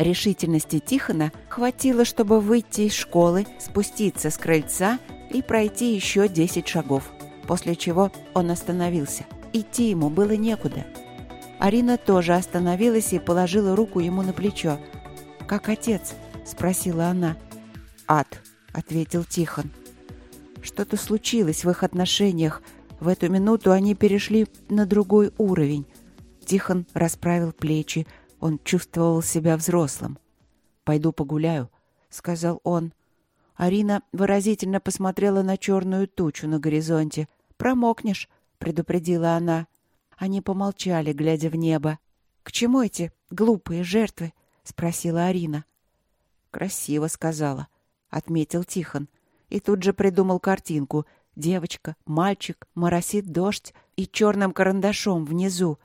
Решительности Тихона хватило, чтобы выйти из школы, спуститься с крыльца и пройти еще десять шагов, после чего он остановился. Идти ему было некуда. Арина тоже остановилась и положила руку ему на плечо. «Как отец?» — спросила она. «Ад», — ответил Тихон. Что-то случилось в их отношениях. В эту минуту они перешли на другой уровень. Тихон расправил плечи. Он чувствовал себя взрослым. «Пойду погуляю», — сказал он. Арина выразительно посмотрела на черную тучу на горизонте. «Промокнешь», — предупредила она. Они помолчали, глядя в небо. «К чему эти глупые жертвы?» — спросила Арина. «Красиво», — сказала, — отметил Тихон. И тут же придумал картинку. Девочка, мальчик, моросит дождь и черным карандашом внизу.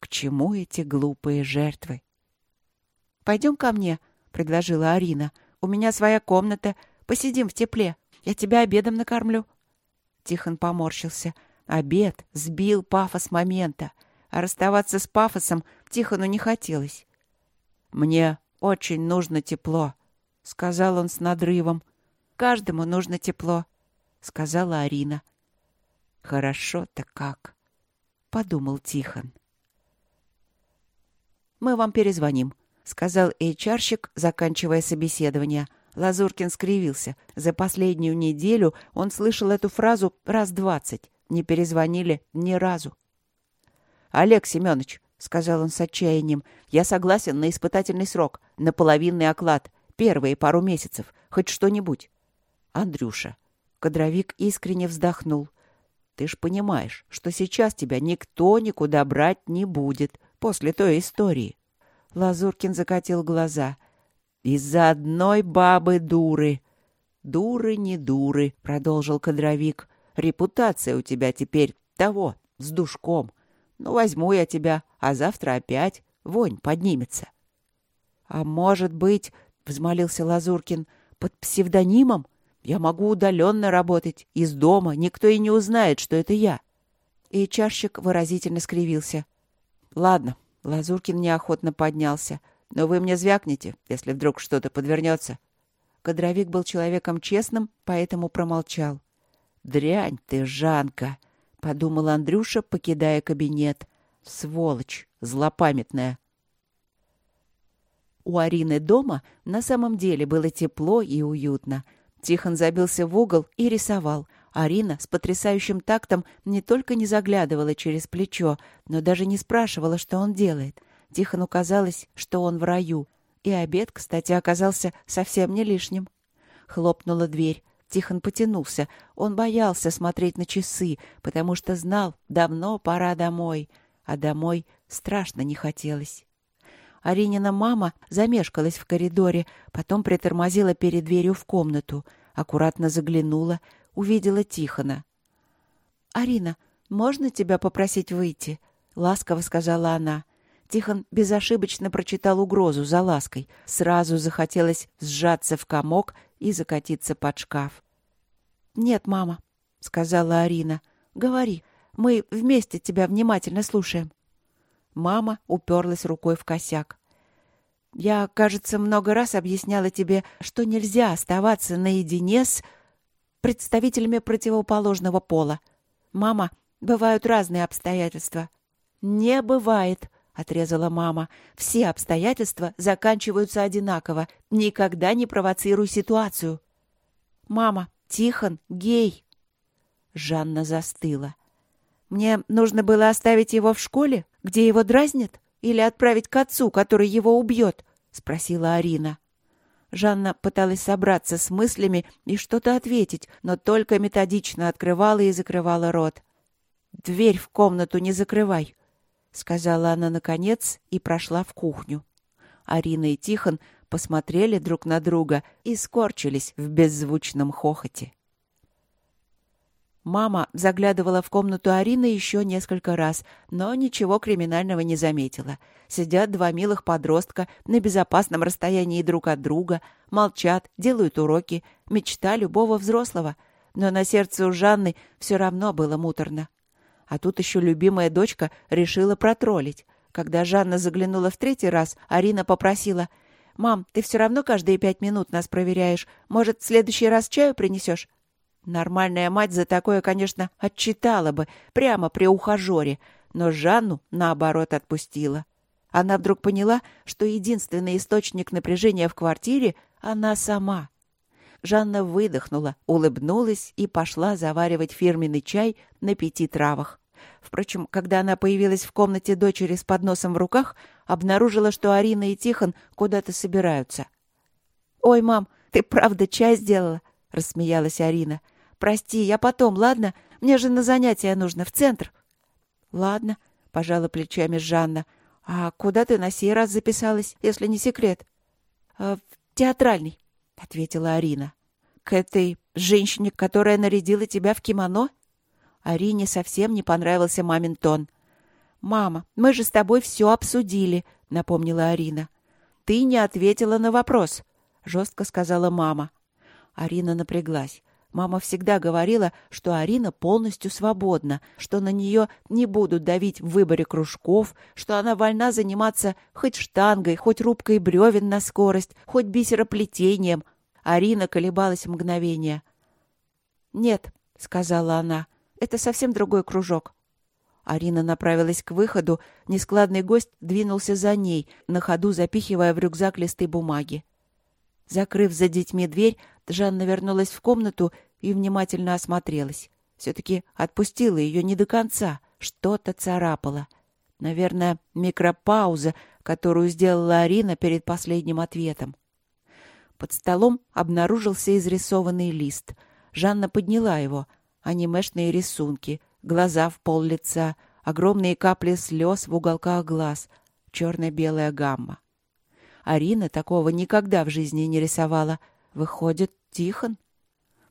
К чему эти глупые жертвы? «Пойдем ко мне», — предложила Арина. «У меня своя комната, Посидим в тепле. Я тебя обедом накормлю». Тихон поморщился. Обед сбил пафос момента. А расставаться с пафосом Тихону не хотелось. «Мне очень нужно тепло», — сказал он с надрывом. «Каждому нужно тепло», — сказала Арина. «Хорошо-то как», — подумал Тихон. «Мы вам перезвоним», — сказал эйчарщик, заканчивая собеседование. Лазуркин скривился. За последнюю неделю он слышал эту фразу раз двадцать. Не перезвонили ни разу. «Олег Семенович», — сказал он с отчаянием, — «я согласен на испытательный срок, на половинный оклад, первые пару месяцев, хоть что-нибудь». «Андрюша», — кадровик искренне вздохнул, — «ты ж понимаешь, что сейчас тебя никто никуда брать не будет после той истории». Лазуркин закатил глаза — из-за одной бабы дуры. Дуры не дуры, продолжил кадровик. Репутация у тебя теперь того, с душком. Ну, возьму я тебя, а завтра опять вонь поднимется. А может быть, взмолился Лазуркин, под псевдонимом? Я могу удаленно работать, из дома, никто и не узнает, что это я. И чашчик выразительно скривился. Ладно, Лазуркин неохотно поднялся. Но вы мне звякнете, если вдруг что-то подвернется. Кадровик был человеком честным, поэтому промолчал. «Дрянь ты, Жанка!» — подумал Андрюша, покидая кабинет. «Сволочь! Злопамятная!» У Арины дома на самом деле было тепло и уютно. Тихон забился в угол и рисовал. Арина с потрясающим тактом не только не заглядывала через плечо, но даже не спрашивала, что он делает. Тихону казалось, что он в раю. И обед, кстати, оказался совсем не лишним. Хлопнула дверь. Тихон потянулся. Он боялся смотреть на часы, потому что знал, давно пора домой. А домой страшно не хотелось. Аринина мама замешкалась в коридоре, потом притормозила перед дверью в комнату, аккуратно заглянула, увидела Тихона. «Арина, можно тебя попросить выйти?» — ласково сказала она. — Тихон безошибочно прочитал угрозу за лаской. Сразу захотелось сжаться в комок и закатиться под шкаф. «Нет, мама», — сказала Арина. «Говори, мы вместе тебя внимательно слушаем». Мама уперлась рукой в косяк. «Я, кажется, много раз объясняла тебе, что нельзя оставаться наедине с представителями противоположного пола. Мама, бывают разные обстоятельства». «Не бывает», отрезала мама. Все обстоятельства заканчиваются одинаково. Никогда не провоцируй ситуацию. Мама, Тихон гей. Жанна застыла. Мне нужно было оставить его в школе, где его дразнят, или отправить к отцу, который его убьет, спросила Арина. Жанна пыталась собраться с мыслями и что-то ответить, но только методично открывала и закрывала рот. «Дверь в комнату не закрывай», сказала она наконец и прошла в кухню. Арина и Тихон посмотрели друг на друга и скорчились в беззвучном хохоте. Мама заглядывала в комнату Арины еще несколько раз, но ничего криминального не заметила. Сидят два милых подростка на безопасном расстоянии друг от друга, молчат, делают уроки, мечта любого взрослого. Но на сердце у Жанны все равно было муторно. А тут еще любимая дочка решила протроллить. Когда Жанна заглянула в третий раз, Арина попросила «Мам, ты все равно каждые пять минут нас проверяешь. Может, в следующий раз чаю принесешь?» Нормальная мать за такое, конечно, отчитала бы, прямо при ухажере, но Жанну, наоборот, отпустила. Она вдруг поняла, что единственный источник напряжения в квартире — она сама. Жанна выдохнула, улыбнулась и пошла заваривать фирменный чай на пяти травах. Впрочем, когда она появилась в комнате дочери с подносом в руках, обнаружила, что Арина и Тихон куда-то собираются. «Ой, мам, ты правда чай сделала?» — рассмеялась Арина. — Прости, я потом, ладно? Мне же на занятия нужно, в центр. Ладно, пожала плечами Жанна. А куда ты на сей раз записалась, если не секрет? «Э, в театральный, ответила Арина. К этой женщине, которая нарядила тебя в кимоно? Арине совсем не понравился мамин тон. «Мама, мы же с тобой все обсудили», — напомнила Арина. «Ты не ответила на вопрос», — жестко сказала мама. Арина напряглась. Мама всегда говорила, что Арина полностью свободна, что на нее не будут давить в выборе кружков, что она вольна заниматься хоть штангой, хоть рубкой бревен на скорость, хоть бисероплетением. Арина колебалась мгновение. «Нет», — сказала она, — «это совсем другой кружок». Арина направилась к выходу, нескладный гость двинулся за ней, на ходу запихивая в рюкзак листы бумаги. Закрыв за детьми дверь, Жанна вернулась в комнату и внимательно осмотрелась. Все-таки отпустила ее не до конца, что-то царапало. Наверное, микропауза, которую сделала Арина перед последним ответом. Под столом обнаружился изрисованный лист. Жанна подняла его. Анимешные рисунки, глаза в пол лица, огромные капли слез в уголках глаз, черно-белая гамма. Арина такого никогда в жизни не рисовала. Выходит, Тихон?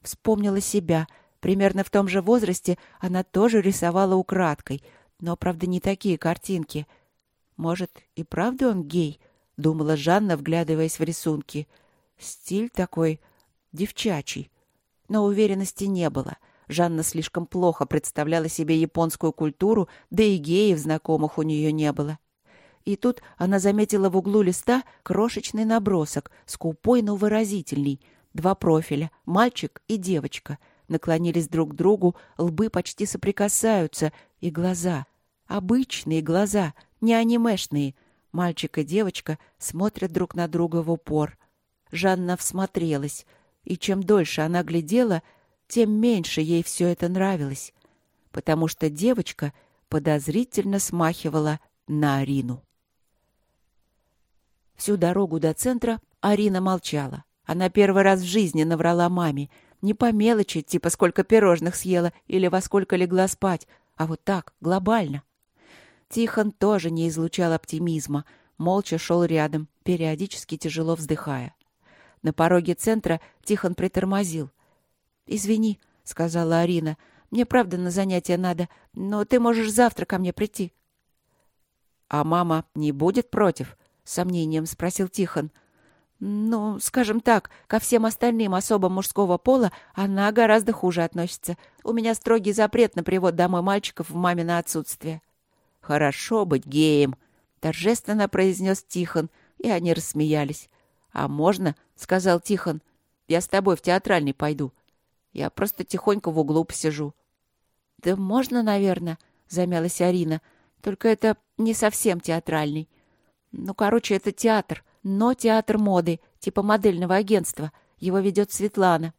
Вспомнила себя. Примерно в том же возрасте она тоже рисовала украдкой, но, правда, не такие картинки. Может, и правда он гей? Думала Жанна, вглядываясь в рисунки. Стиль такой девчачий. Но уверенности не было. Жанна слишком плохо представляла себе японскую культуру, да и геев знакомых у нее не было. И тут она заметила в углу листа крошечный набросок, скупой, но выразительный — Два профиля, мальчик и девочка, наклонились друг к другу, лбы почти соприкасаются, и глаза. Обычные глаза, не анимешные. Мальчик и девочка смотрят друг на друга в упор. Жанна всмотрелась, и чем дольше она глядела, тем меньше ей все это нравилось, потому что девочка подозрительно смахивала на Арину. Всю дорогу до центра Арина молчала. Она первый раз в жизни наврала маме. Не по мелочи, типа сколько пирожных съела или во сколько легла спать, а вот так, глобально. Тихон тоже не излучал оптимизма, молча шел рядом, периодически тяжело вздыхая. На пороге центра Тихон притормозил. «Извини», — сказала Арина, — «мне правда на занятия надо, но ты можешь завтра ко мне прийти». «А мама не будет против?» — сомнением спросил Тихон. — ну, скажем так, ко всем остальным особам мужского пола она гораздо хуже относится. У меня строгий запрет на привод домой мальчиков в мамино отсутствие. Хорошо быть геем, торжественно произнес Тихон, и они рассмеялись. А можно, сказал Тихон, я с тобой в театральный пойду. Я просто тихонько в углу посижу. Да можно, наверное, замялась Арина. Только это не совсем театральный. Ну, короче, это театр но театр моды, типа модельного агентства. Его ведет Светлана.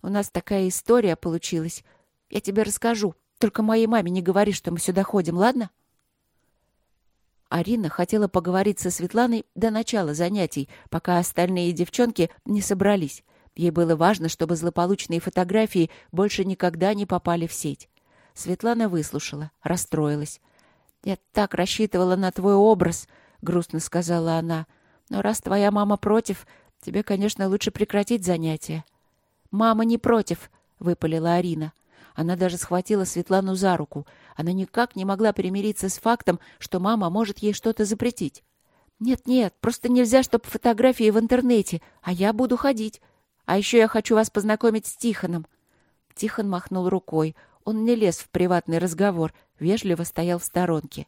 У нас такая история получилась. Я тебе расскажу. Только моей маме не говори, что мы сюда ходим, ладно?» Арина хотела поговорить со Светланой до начала занятий, пока остальные девчонки не собрались. Ей было важно, чтобы злополучные фотографии больше никогда не попали в сеть. Светлана выслушала, расстроилась. «Я так рассчитывала на твой образ», — грустно сказала она. Но раз твоя мама против, тебе, конечно, лучше прекратить занятия. Мама не против, выпалила Арина. Она даже схватила Светлану за руку. Она никак не могла примириться с фактом, что мама может ей что-то запретить. «Нет-нет, просто нельзя, чтобы фотографии в интернете, а я буду ходить. А еще я хочу вас познакомить с Тихоном». Тихон махнул рукой. Он не лез в приватный разговор, вежливо стоял в сторонке.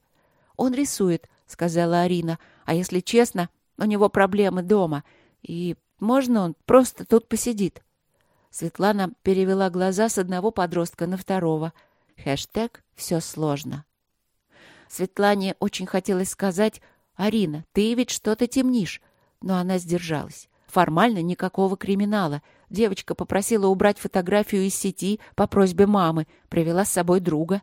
«Он рисует», — сказала Арина. «А если честно, У него проблемы дома. И можно он просто тут посидит?» Светлана перевела глаза с одного подростка на второго. Хэштег «Все сложно». Светлане очень хотелось сказать «Арина, ты ведь что-то темнишь», но она сдержалась. Формально никакого криминала. Девочка попросила убрать фотографию из сети по просьбе мамы, привела с собой друга.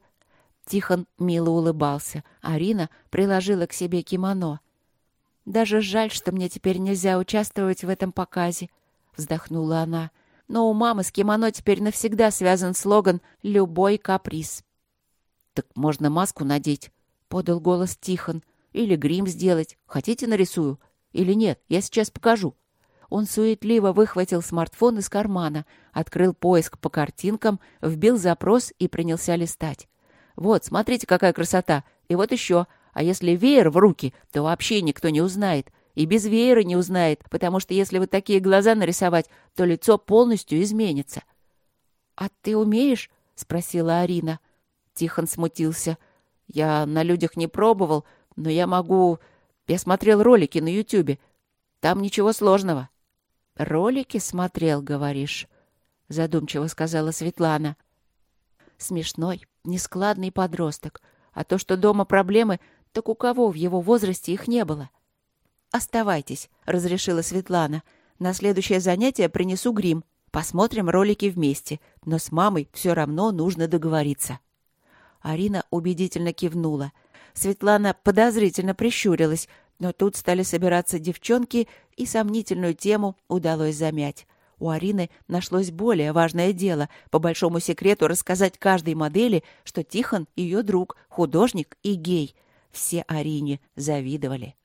Тихон мило улыбался. Арина приложила к себе кимоно. «Даже жаль, что мне теперь нельзя участвовать в этом показе», — вздохнула она. «Но у мамы с кимоно теперь навсегда связан слоган «Любой каприз». «Так можно маску надеть», — подал голос Тихон. «Или грим сделать. Хотите, нарисую? Или нет? Я сейчас покажу». Он суетливо выхватил смартфон из кармана, открыл поиск по картинкам, вбил запрос и принялся листать. «Вот, смотрите, какая красота! И вот еще. А если веер в руки, то вообще никто не узнает. И без веера не узнает, потому что если вот такие глаза нарисовать, то лицо полностью изменится». «А ты умеешь?» — спросила Арина. Тихон смутился. «Я на людях не пробовал, но я могу... Я смотрел ролики на Ютубе. Там ничего сложного». «Ролики смотрел, говоришь?» — задумчиво сказала Светлана. «Смешной, нескладный подросток. А то, что дома проблемы, так у кого в его возрасте их не было?» «Оставайтесь», — разрешила Светлана. «На следующее занятие принесу грим. Посмотрим ролики вместе. Но с мамой все равно нужно договориться». Арина убедительно кивнула. Светлана подозрительно прищурилась, но тут стали собираться девчонки, и сомнительную тему удалось замять. У Арины нашлось более важное дело — по большому секрету рассказать каждой модели, что Тихон — ее друг, художник и гей. Все Арине завидовали.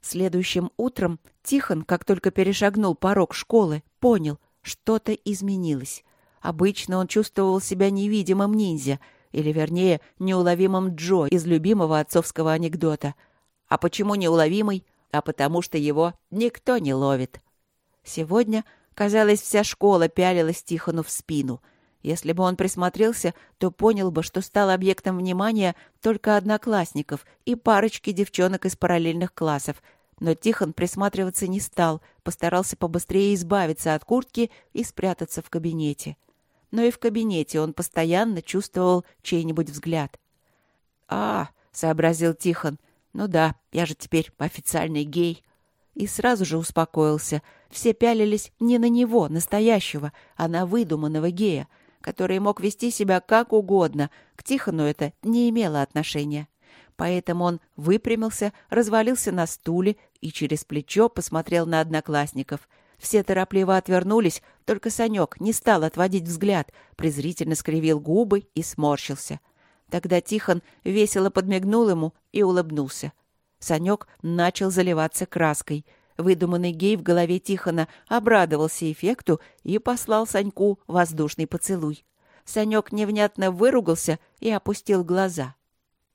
Следующим утром Тихон, как только перешагнул порог школы, понял, что-то изменилось. Обычно он чувствовал себя невидимым ниндзя — или, вернее, неуловимым Джо из любимого отцовского анекдота. А почему неуловимый? А потому что его никто не ловит. Сегодня, казалось, вся школа пялилась Тихону в спину. Если бы он присмотрелся, то понял бы, что стал объектом внимания только одноклассников и парочки девчонок из параллельных классов. Но Тихон присматриваться не стал, постарался побыстрее избавиться от куртки и спрятаться в кабинете. — но и в кабинете он постоянно чувствовал чей-нибудь взгляд. «А, — сообразил Тихон, — ну да, я же теперь официальный гей». И сразу же успокоился. Все пялились не на него, настоящего, а на выдуманного гея, который мог вести себя как угодно. К Тихону это не имело отношения. Поэтому он выпрямился, развалился на стуле и через плечо посмотрел на одноклассников — все торопливо отвернулись, только Санек не стал отводить взгляд, презрительно скривил губы и сморщился. Тогда Тихон весело подмигнул ему и улыбнулся. Санек начал заливаться краской. Выдуманный гей в голове Тихона обрадовался эффекту и послал Саньку воздушный поцелуй. Санек невнятно выругался и опустил глаза.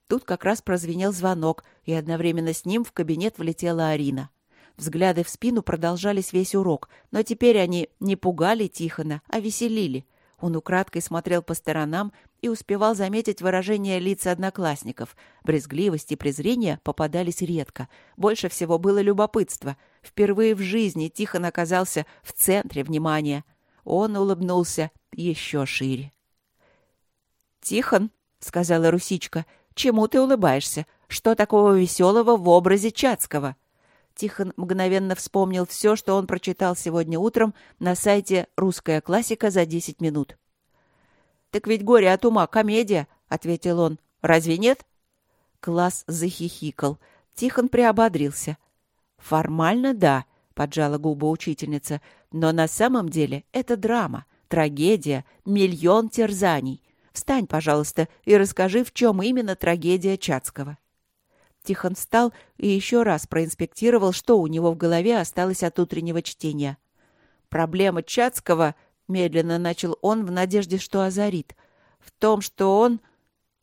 Тут как раз прозвенел звонок, и одновременно с ним в кабинет влетела Арина. Взгляды в спину продолжались весь урок, но теперь они не пугали Тихона, а веселили. Он украдкой смотрел по сторонам и успевал заметить выражение лиц одноклассников. Брезгливость и презрение попадались редко. Больше всего было любопытство. Впервые в жизни Тихон оказался в центре внимания. Он улыбнулся еще шире. «Тихон», — сказала Русичка, — «чему ты улыбаешься? Что такого веселого в образе Чацкого?» Тихон мгновенно вспомнил все, что он прочитал сегодня утром на сайте «Русская классика за 10 минут». «Так ведь горе от ума комедия», — ответил он. «Разве нет?» Класс захихикал. Тихон приободрился. «Формально, да», — поджала губы учительница. «Но на самом деле это драма, трагедия, миллион терзаний. Встань, пожалуйста, и расскажи, в чем именно трагедия Чацкого». Тихон встал и еще раз проинспектировал, что у него в голове осталось от утреннего чтения. «Проблема Чацкого», — медленно начал он в надежде, что озарит, — «в том, что он...»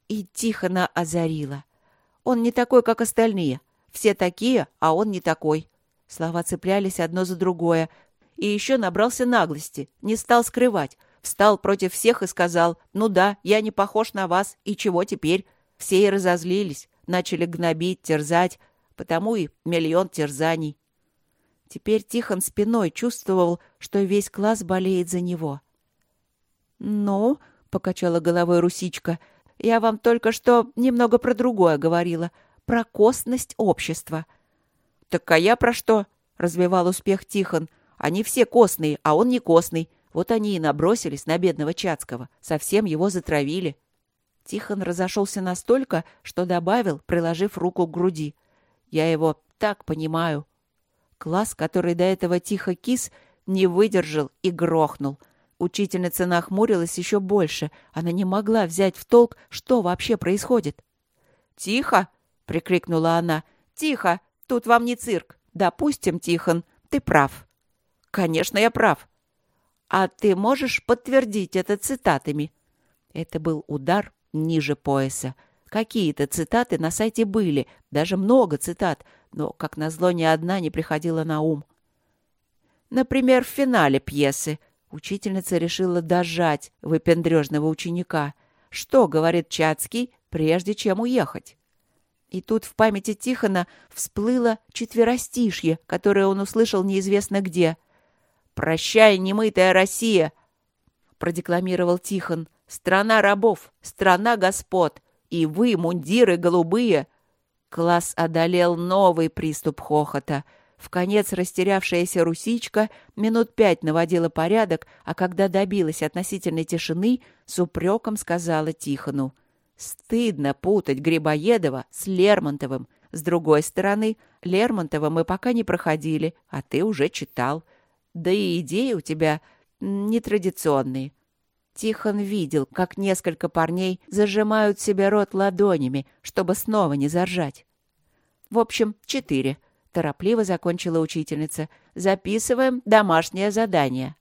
И Тихона озарила. «Он не такой, как остальные. Все такие, а он не такой». Слова цеплялись одно за другое. И еще набрался наглости, не стал скрывать. Встал против всех и сказал, «Ну да, я не похож на вас, и чего теперь?» Все и разозлились начали гнобить, терзать. потому и миллион терзаний. Теперь Тихон спиной чувствовал, что весь класс болеет за него. «Ну», — покачала головой Русичка, — «я вам только что немного про другое говорила, про костность общества». «Так а я про что?» — развивал успех Тихон. «Они все костные, а он не костный. Вот они и набросились на бедного Чацкого, совсем его затравили». Тихон разошелся настолько, что добавил, приложив руку к груди. «Я его так понимаю». Класс, который до этого тихо кис, не выдержал и грохнул. Учительница нахмурилась еще больше. Она не могла взять в толк, что вообще происходит. «Тихо!» — прикрикнула она. «Тихо! Тут вам не цирк! Допустим, Тихон, ты прав». «Конечно, я прав!» «А ты можешь подтвердить это цитатами?» Это был удар ниже пояса. Какие-то цитаты на сайте были, даже много цитат, но, как назло, ни одна не приходила на ум. Например, в финале пьесы учительница решила дожать выпендрежного ученика. Что говорит Чацкий, прежде чем уехать? И тут в памяти Тихона всплыло четверостишье, которое он услышал неизвестно где. «Прощай, немытая Россия!» — продекламировал Тихон. «Страна рабов, страна господ, и вы, мундиры голубые!» Класс одолел новый приступ хохота. В конец растерявшаяся русичка минут пять наводила порядок, а когда добилась относительной тишины, с упреком сказала Тихону. «Стыдно путать Грибоедова с Лермонтовым. С другой стороны, Лермонтова мы пока не проходили, а ты уже читал. Да и идеи у тебя нетрадиционные. Тихон видел, как несколько парней зажимают себе рот ладонями, чтобы снова не заржать. В общем, четыре. Торопливо закончила учительница. Записываем домашнее задание.